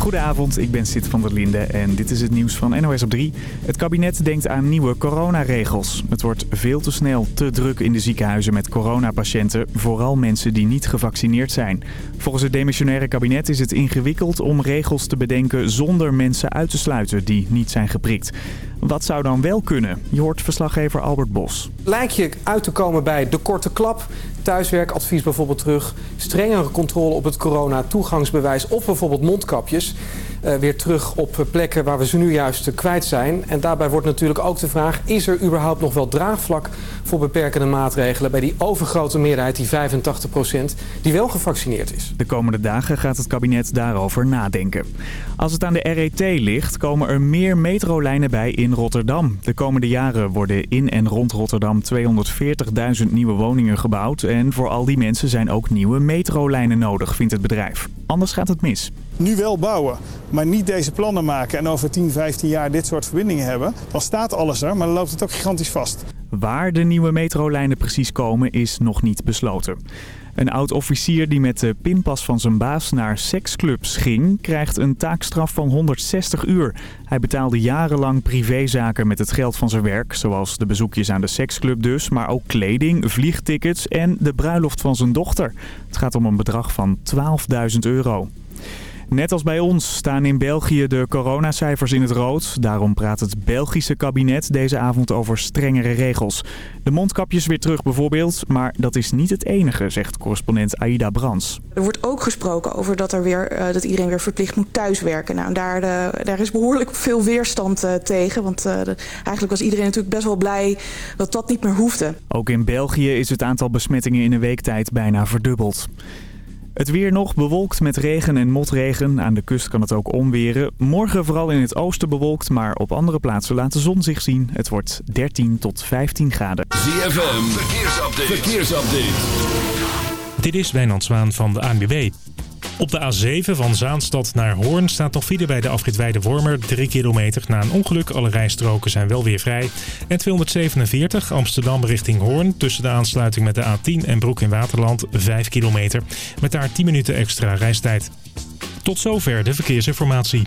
Goedenavond, ik ben Sid van der Linde en dit is het nieuws van NOS op 3. Het kabinet denkt aan nieuwe coronaregels. Het wordt veel te snel te druk in de ziekenhuizen met coronapatiënten, vooral mensen die niet gevaccineerd zijn. Volgens het demissionaire kabinet is het ingewikkeld om regels te bedenken zonder mensen uit te sluiten die niet zijn geprikt. Wat zou dan wel kunnen? Je hoort verslaggever Albert Bos. Lijkt je uit te komen bij de korte klap, thuiswerkadvies bijvoorbeeld terug... strengere controle op het corona-toegangsbewijs of bijvoorbeeld mondkapjes... Uh, weer terug op plekken waar we ze nu juist kwijt zijn. En daarbij wordt natuurlijk ook de vraag... is er überhaupt nog wel draagvlak voor beperkende maatregelen... bij die overgrote meerderheid, die 85 procent, die wel gevaccineerd is? De komende dagen gaat het kabinet daarover nadenken. Als het aan de RET ligt, komen er meer metrolijnen bij in Rotterdam. De komende jaren worden in en rond Rotterdam 240.000 nieuwe woningen gebouwd. En voor al die mensen zijn ook nieuwe metrolijnen nodig, vindt het bedrijf. Anders gaat het mis. Nu wel bouwen, maar niet deze plannen maken en over 10, 15 jaar dit soort verbindingen hebben. Dan staat alles er, maar dan loopt het ook gigantisch vast. Waar de nieuwe metrolijnen precies komen is nog niet besloten. Een oud-officier die met de pinpas van zijn baas naar seksclubs ging... krijgt een taakstraf van 160 uur. Hij betaalde jarenlang privézaken met het geld van zijn werk... zoals de bezoekjes aan de seksclub dus... maar ook kleding, vliegtickets en de bruiloft van zijn dochter. Het gaat om een bedrag van 12.000 euro. Net als bij ons staan in België de coronacijfers in het rood. Daarom praat het Belgische kabinet deze avond over strengere regels. De mondkapjes weer terug bijvoorbeeld, maar dat is niet het enige, zegt correspondent Aida Brans. Er wordt ook gesproken over dat, er weer, uh, dat iedereen weer verplicht moet thuiswerken. Nou, daar, uh, daar is behoorlijk veel weerstand uh, tegen, want de, eigenlijk was iedereen natuurlijk best wel blij dat dat niet meer hoefde. Ook in België is het aantal besmettingen in een week tijd bijna verdubbeld. Het weer nog bewolkt met regen en motregen. Aan de kust kan het ook omweren. Morgen vooral in het oosten bewolkt, maar op andere plaatsen laat de zon zich zien. Het wordt 13 tot 15 graden. ZFM, verkeersupdate. verkeersupdate. Dit is Wijnand Zwaan van de ANWB. Op de A7 van Zaanstad naar Hoorn staat nog file bij de afrit Wormer 3 kilometer na een ongeluk. Alle rijstroken zijn wel weer vrij. En 247 Amsterdam richting Hoorn tussen de aansluiting met de A10 en Broek in Waterland 5 kilometer. Met daar 10 minuten extra reistijd. Tot zover de verkeersinformatie.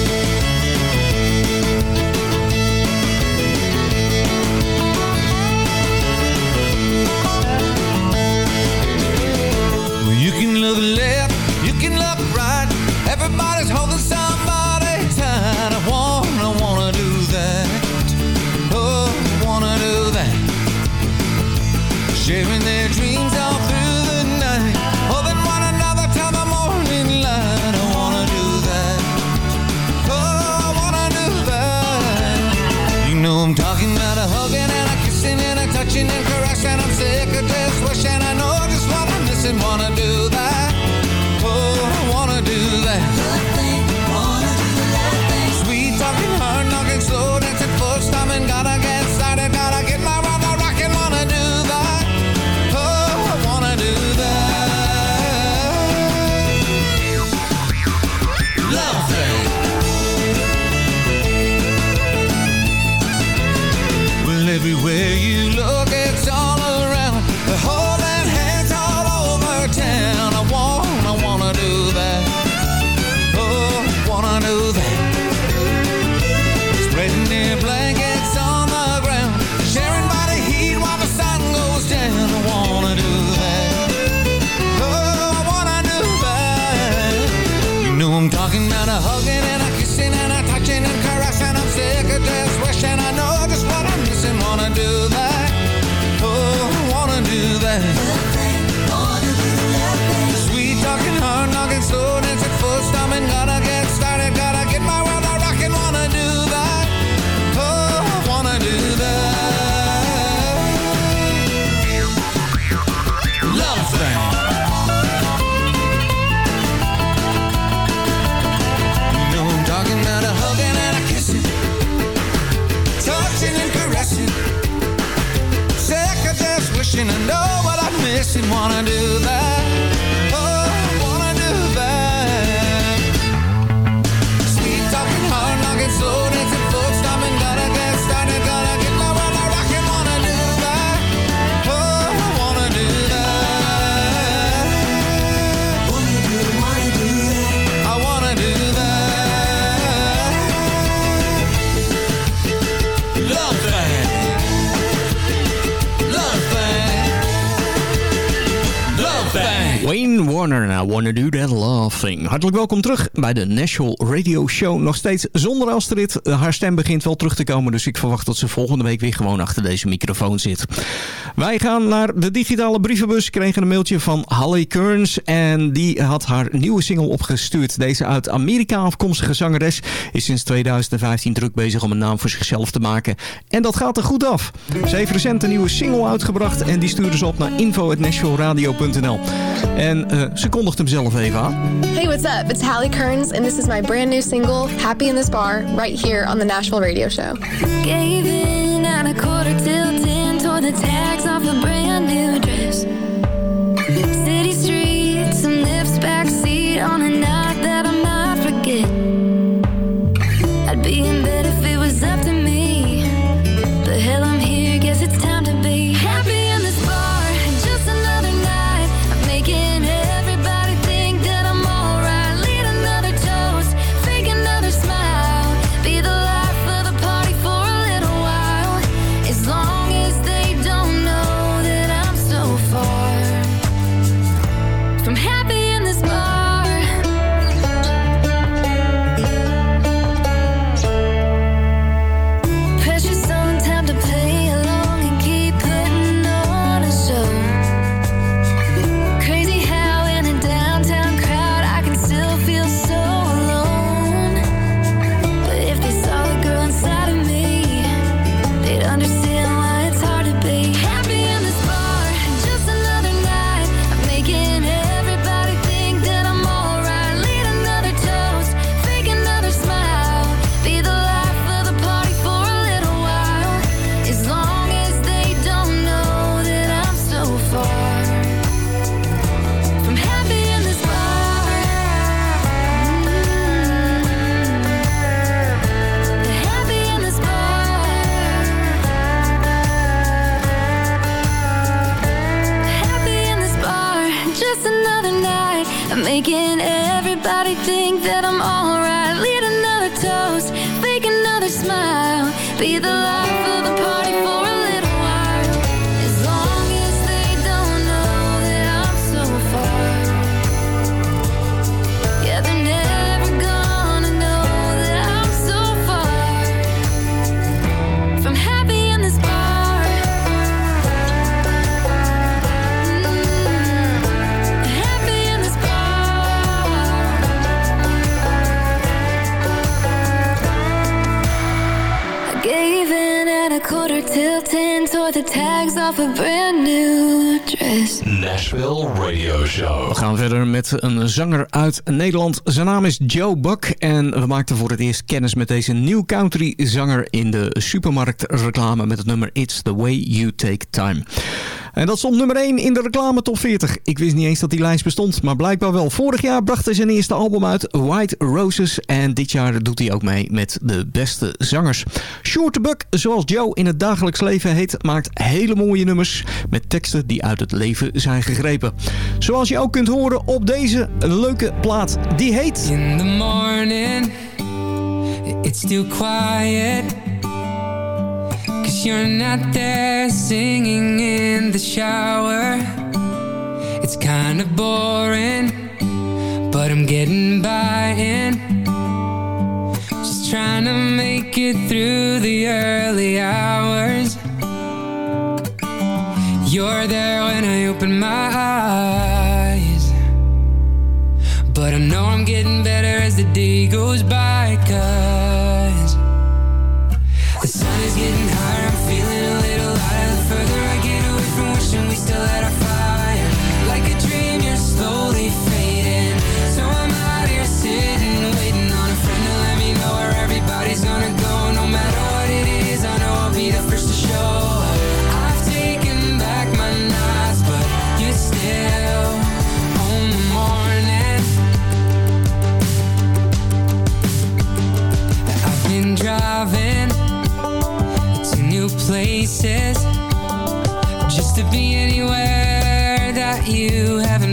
want to do Hartelijk welkom terug bij de National Radio Show. Nog steeds zonder Astrid. Haar stem begint wel terug te komen, dus ik verwacht dat ze volgende week weer gewoon achter deze microfoon zit. Wij gaan naar de digitale brievenbus. Kregen een mailtje van Holly Kearns en die had haar nieuwe single opgestuurd. Deze uit Amerika afkomstige zangeres is sinds 2015 druk bezig om een naam voor zichzelf te maken. En dat gaat er goed af. Ze heeft recent een nieuwe single uitgebracht en die stuurde ze op naar info.nationalradio.nl. En eh, ze kondigt hem zelf even aan. Hey, what's up? It's Hallie Kearns, and this is my brand new single, Happy in This Bar, right here on the Nashville Radio Show. Gave in at a quarter till ten Tore the tags off a brand new dress City streets, some backseat On a night in at a quarter till ten, tore the tags off a brand new dress. Nashville Radio Show. We gaan verder met een zanger uit Nederland. Zijn naam is Joe Buck en we maakten voor het eerst kennis met deze nieuw country zanger in de supermarktreclame met het nummer It's the Way You Take Time. En dat stond nummer 1 in de reclame top 40. Ik wist niet eens dat die lijst bestond, maar blijkbaar wel. Vorig jaar bracht hij zijn eerste album uit, White Roses. En dit jaar doet hij ook mee met de beste zangers. Short Buck, zoals Joe in het dagelijks leven heet, maakt hele mooie nummers met teksten die uit het leven zijn gegrepen. Zoals je ook kunt horen op deze leuke plaat. Die heet... In the morning, it's still quiet. Cause you're not there singing in the shower. It's kind of boring, but I'm getting by in. Just trying to make it through the early hours. You're there when I open my eyes. But I know I'm getting better as the day goes by, cause the sun is getting higher. Places just to be anywhere that you haven't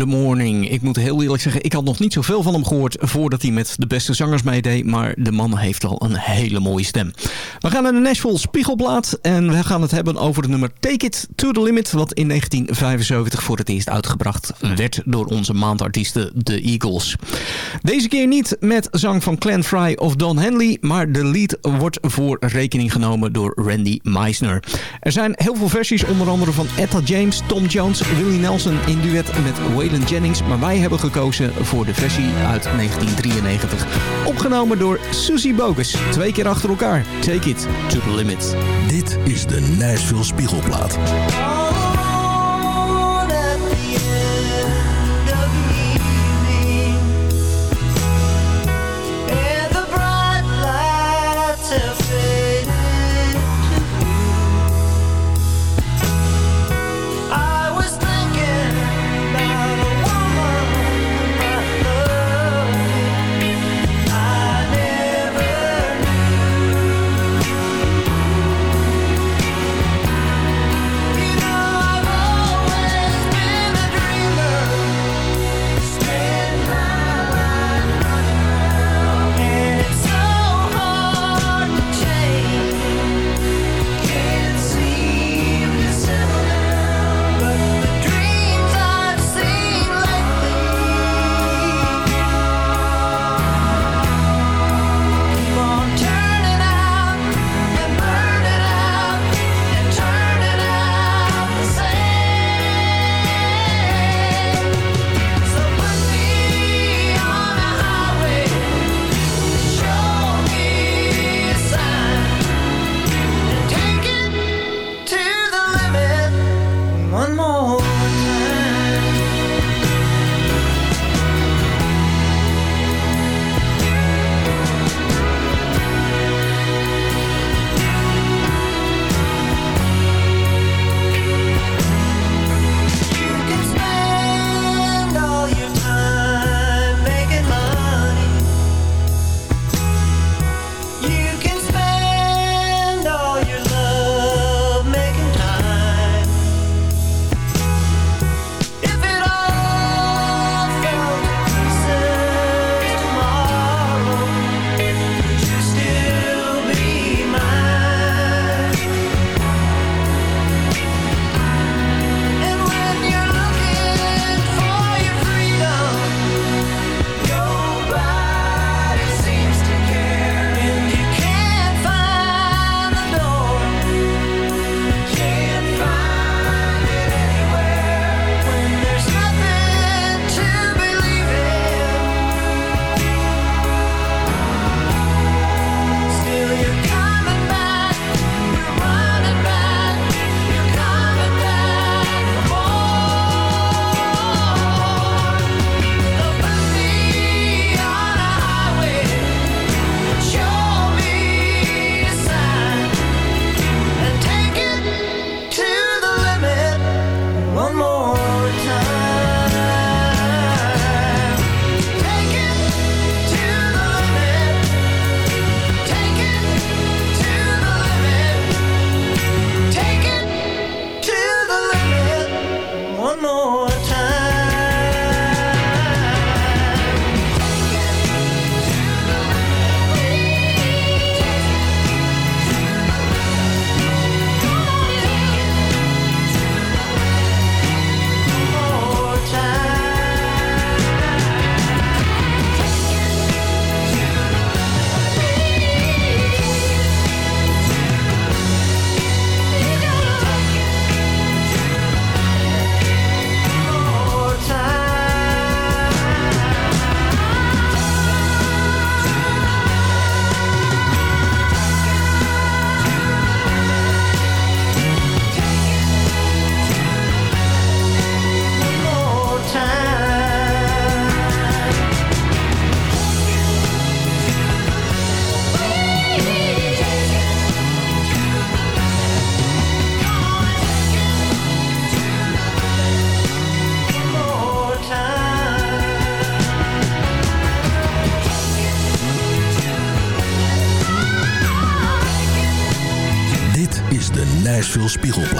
the Morning. Ik moet heel eerlijk zeggen, ik had nog niet zoveel van hem gehoord voordat hij met de beste zangers meedeed. Maar de man heeft al een hele mooie stem. We gaan naar de Nashville Spiegelplaat en we gaan het hebben over het nummer Take It To The Limit. Wat in 1975 voor het eerst uitgebracht werd door onze maandartiesten The Eagles. Deze keer niet met zang van Glenn Fry of Don Henley, maar de lead wordt voor rekening genomen door Randy Meisner. Er zijn heel veel versies, onder andere van Etta James, Tom Jones, Willie Nelson in duet met Waylon Jennings. Maar wij hebben gekozen voor de versie uit 1993. Opgenomen door Susie Bogus. Twee keer achter elkaar. Take it to the limit. Dit is de Nashville Spiegelplaat. Spiegelplaat.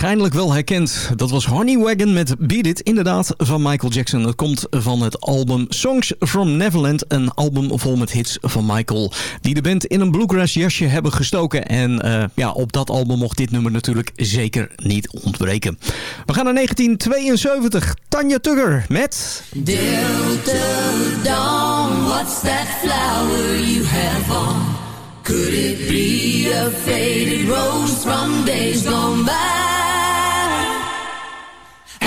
waarschijnlijk wel herkend. Dat was Honey Wagon met Beat It, inderdaad, van Michael Jackson. Dat komt van het album Songs from Neverland, een album vol met hits van Michael. Die de band in een bluegrass jasje hebben gestoken. En eh, ja, op dat album mocht dit nummer natuurlijk zeker niet ontbreken. We gaan naar 1972. Tanja Tugger met... Delta Dawn, what's that flower you have on? Could it be a faded rose from days gone by?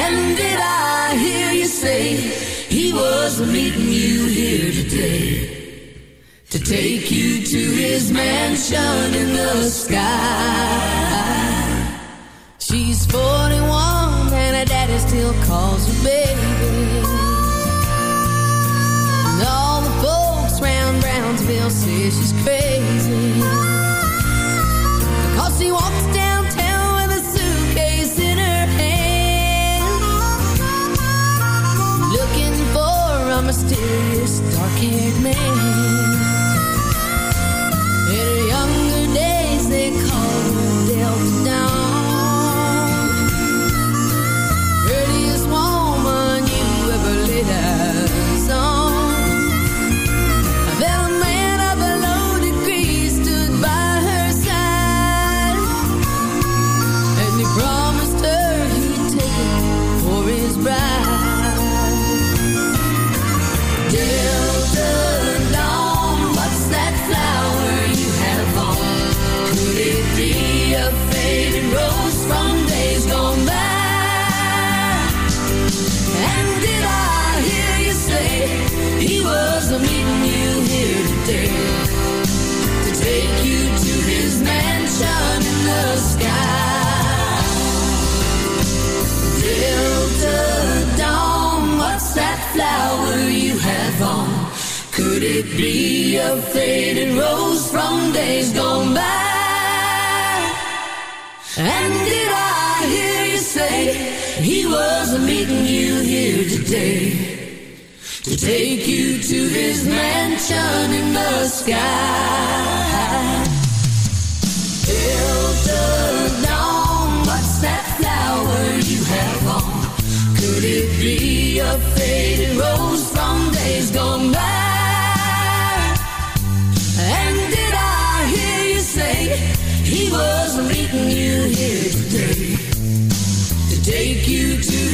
When did I hear you say he was meeting you here today to take you to his mansion in the sky? She's 41 and her daddy still calls her baby. And all the folks round Brownsville say she's crazy. Cause she walks it made be a faded rose from days gone by. And did I hear you say he was meeting you here today to take you to his mansion in the sky?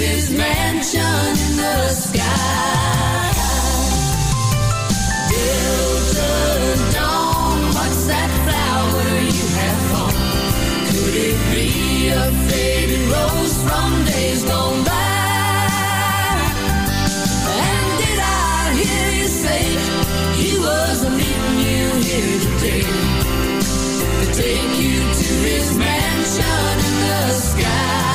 his mansion in the sky. Build a dome, what's that flower you have on? Could it be a faded rose from days gone by? And did I hear you say he was meeting you here today? To take you to his mansion in the sky.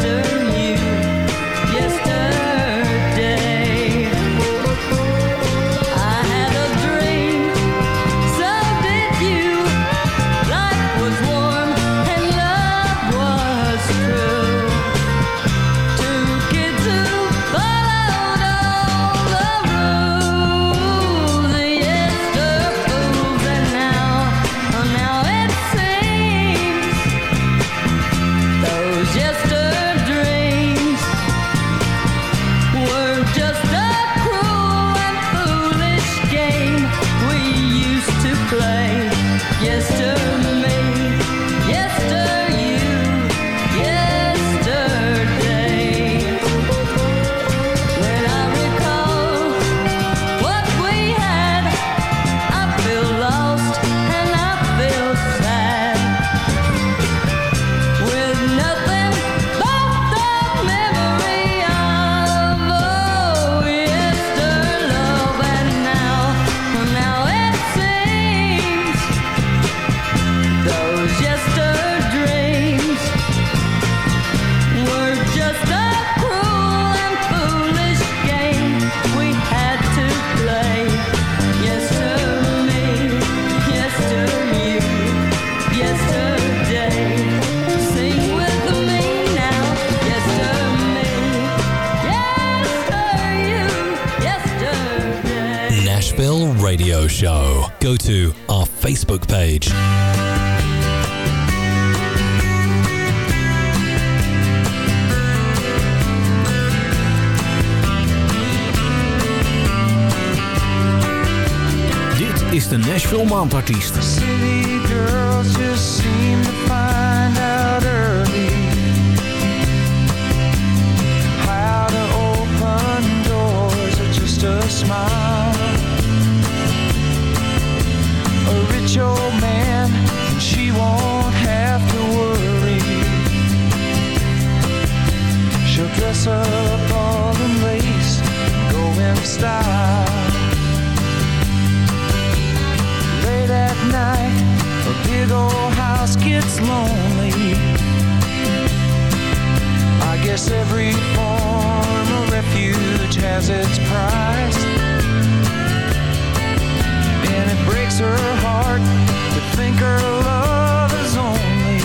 sister. Is de Nashville Maandartiest. City girls just seem to find out early how to open doors with just a smile. A rich old man, and she won't have to worry. She'll dress up all in lace, go in style. Night, a big old house gets lonely. I guess every form of refuge has its price. And it breaks her heart to think her love is only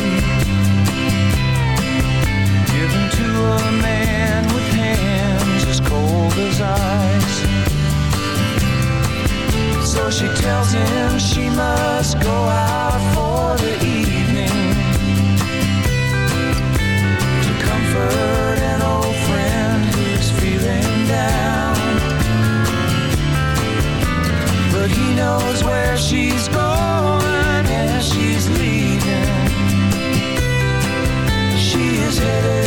given to a man with hands as cold as ice. So she tells him she must go out for the evening. To comfort an old friend who's feeling down. But he knows where she's going as she's leaving. She is headed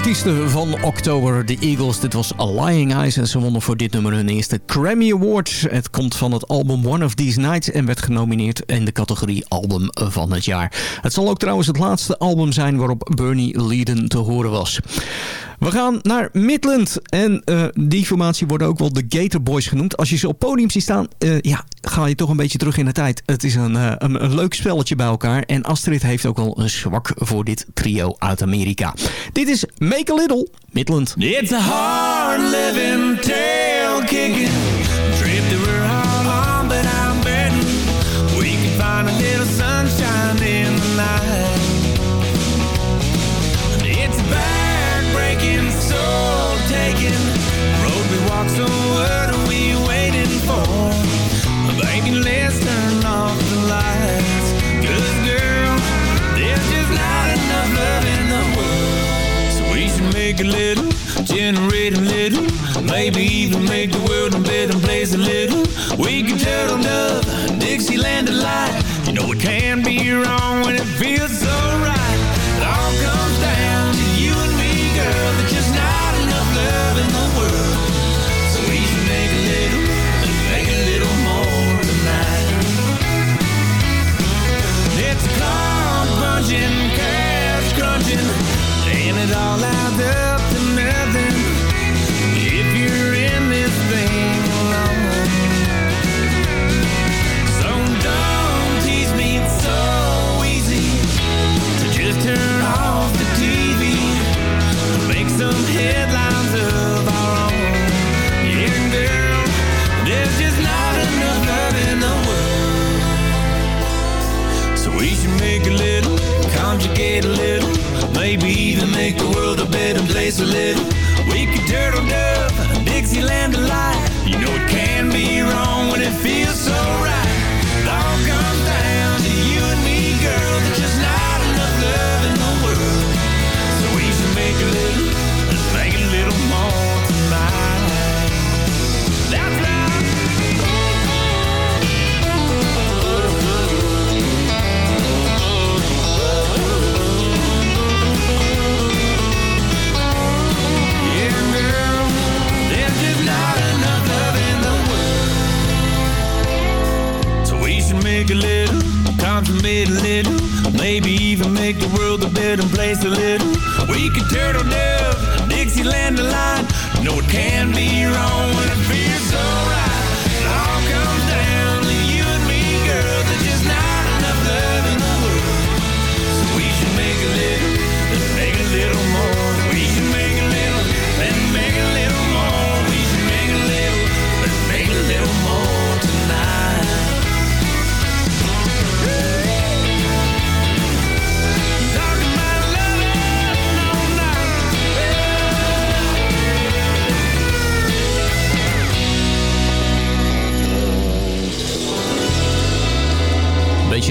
De maandartiesten van oktober, de Eagles. Dit was A Lying Eyes en ze wonnen voor dit nummer hun eerste Grammy Award. Het komt van het album One of These Nights en werd genomineerd in de categorie Album van het jaar. Het zal ook trouwens het laatste album zijn waarop Bernie Leadon te horen was. We gaan naar Midland. En eh, die formatie worden ook wel de Gator Boys genoemd. Als je ze op podium ziet staan, eh, ja, ga je toch een beetje terug in de tijd. Het is een, eh, een, een leuk spelletje bij elkaar. En Astrid heeft ook wel een zwak voor dit trio uit Amerika. Dit is Make a Little Midland. It's a hard living, tail kicking a little, generate a little, maybe even make the world a better place a little. We can turtle dove, Dixieland delight. You know it can't be wrong when it feels so right.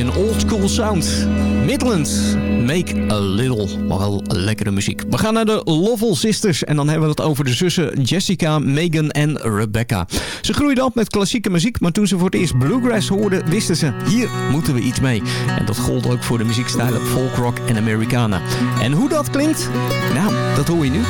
Beetje een old school sound. Midland, make a little. Maar wel lekkere muziek. We gaan naar de Lovell Sisters. En dan hebben we het over de zussen Jessica, Megan en Rebecca. Ze groeiden op met klassieke muziek. Maar toen ze voor het eerst bluegrass hoorden, wisten ze... hier moeten we iets mee. En dat gold ook voor de muziekstijlen folk rock en Americana. En hoe dat klinkt? Nou, dat hoor je nu.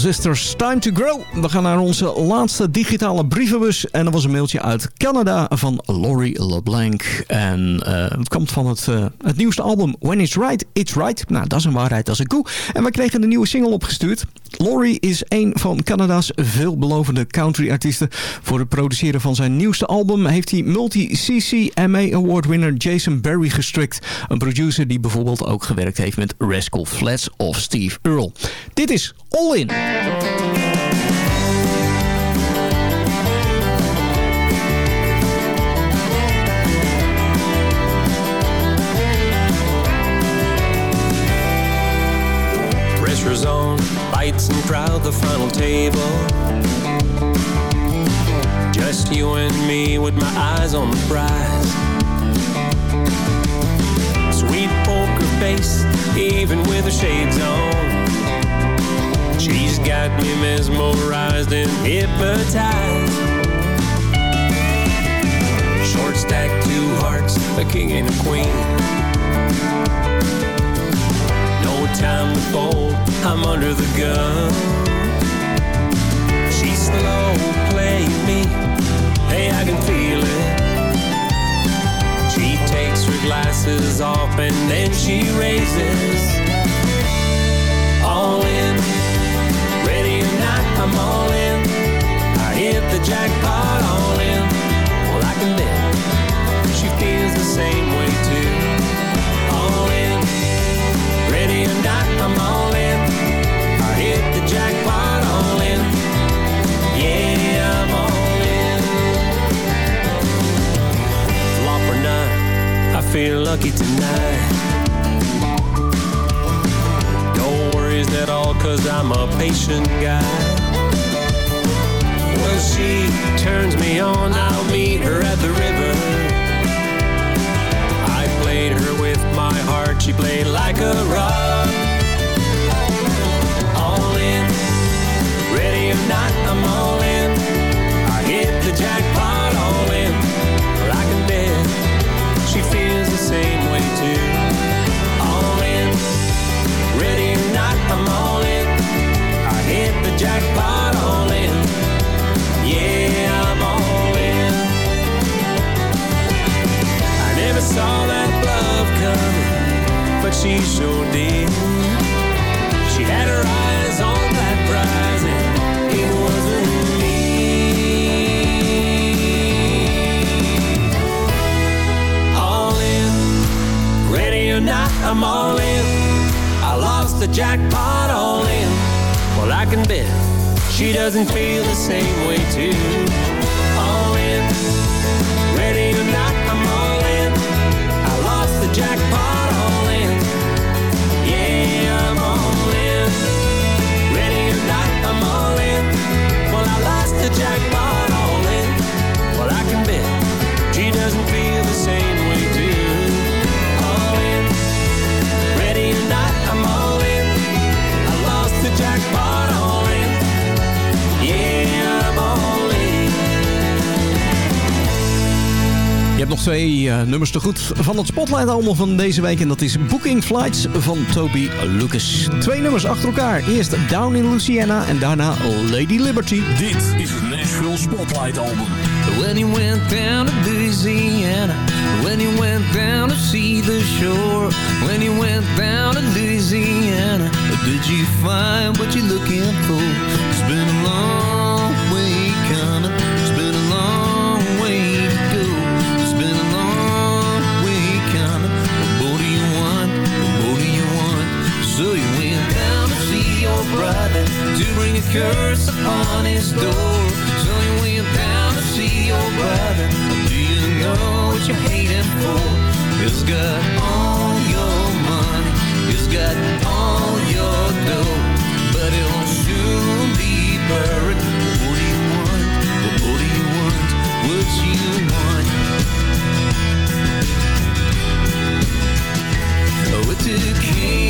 Sisters, Time to Grow. We gaan naar onze laatste digitale brievenbus. En dat was een mailtje uit Canada van Laurie LeBlanc. En eh, het komt van het, eh, het nieuwste album When It's Right, It's Right. Nou, dat is een waarheid als een koe. En wij kregen de nieuwe single opgestuurd. Laurie is een van Canada's veelbelovende country-artiesten. Voor het produceren van zijn nieuwste album heeft hij multi-CC Award winner Jason Berry gestrikt. Een producer die bijvoorbeeld ook gewerkt heeft met Rascal Flats of Steve Earle. Dit is All In. Table. Just you and me with my eyes on the prize. Sweet poker face, even with her shades on. She's got me mesmerized and hypnotized. Short stack, two hearts, a king and a queen. No time to fold, I'm under the gun. She's slow playing me, hey, I can feel it. She takes her glasses off and then she raises. All in, ready or not, I'm all in. I hit the jackpot, all in. Well, I can bet she feels the same way too. Feel lucky tonight. No worries at all, cause I'm a patient guy. Well, she turns me on, I'll meet her at the river. I played her with my heart, she played like a rock. All in, ready or not, I'm all in. I hit the jackpot, same way too. All in, ready or not, I'm all in. I hit the jackpot, all in. Yeah, I'm all in. I never saw that love coming, but she sure did. She had her eyes on not, I'm all in. I lost the jackpot, all in. Well, I can bet she doesn't feel the same way too. All in, ready or not, I'm all in. I lost the jackpot, twee eh, nummers te goed van het Spotlight album van deze week. En dat is Booking Flights van Toby Lucas. Twee nummers achter elkaar. Eerst Down in Louisiana en daarna Lady Liberty. Dit is het Nashville Spotlight album. When he went down to Louisiana, when he went down to see the shore, when he went down to Louisiana, did you find what you're looking for? Brother to bring a curse upon his door. So you went down to see your brother. Do you know what you're hating for? He's got all your money. He's got all your dough. But it'll soon be buried. What do you want? What do you want? What you want? Oh, it took Kate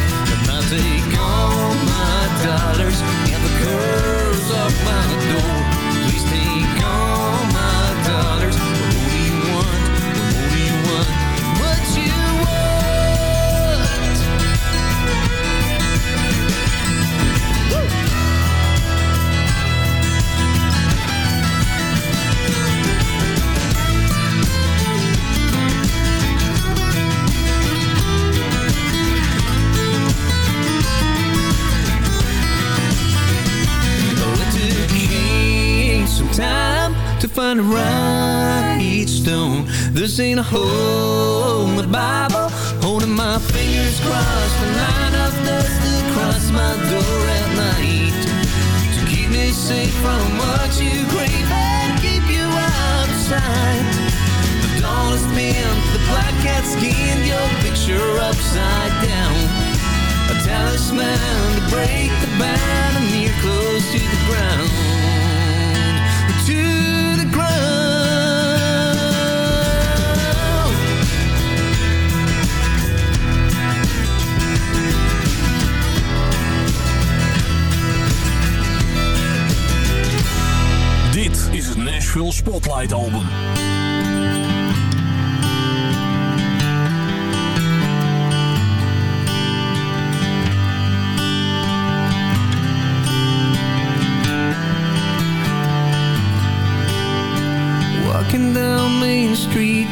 girl find a right stone. This ain't a hole in the Bible. Holding my fingers crossed, the line of dust across my door at night. To keep me safe from what you crave and keep you outside. The dullest man, the black cat skinned your picture upside down. A talisman to break the band and near close to the ground. Nashville Spotlight Album. Walking down Main Street,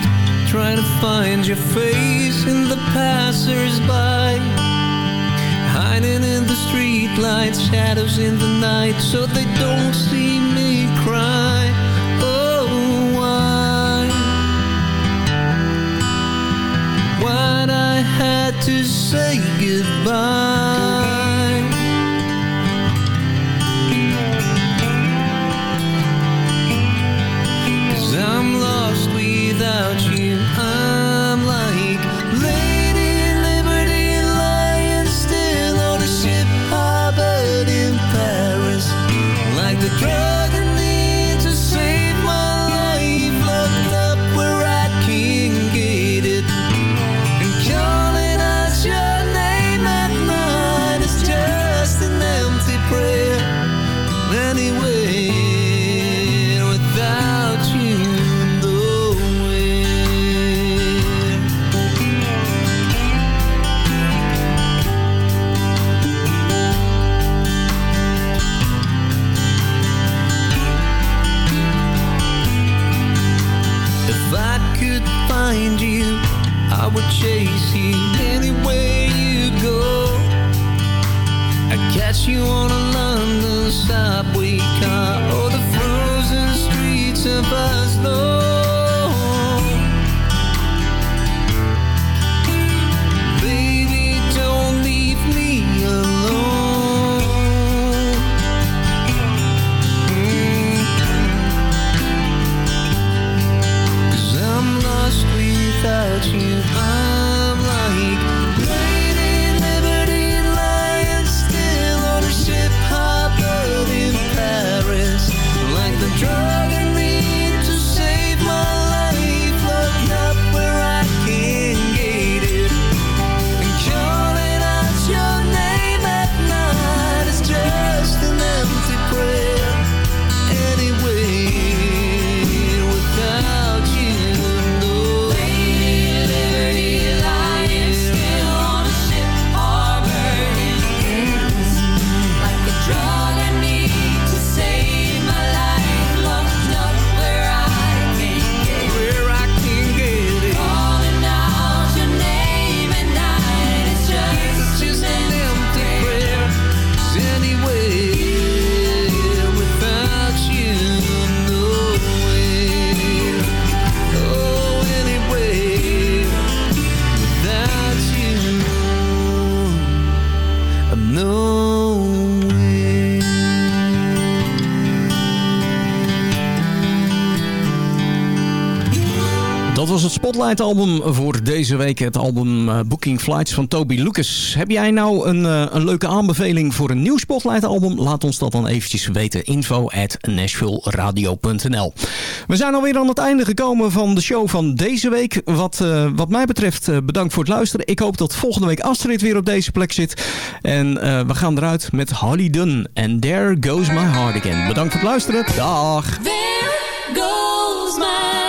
trying to find your face in the passers-by. Hiding in the street lights, shadows in the night, so they don't see me cry. I had to say goodbye? you. Spotlight album voor deze week. Het album eh, Booking Flights van Toby Lucas. Heb jij nou een, eh, een leuke aanbeveling voor een nieuw Spotlight album? Laat ons dat dan eventjes weten. Info at We zijn alweer aan het einde gekomen van de show van deze week. Wat, eh, wat mij betreft bedankt voor het luisteren. Ik hoop dat volgende week Astrid weer op deze plek zit. En we gaan eruit met Holly Dunn. And There Goes My Heart Again. Bedankt voor het luisteren. Dag! There goes my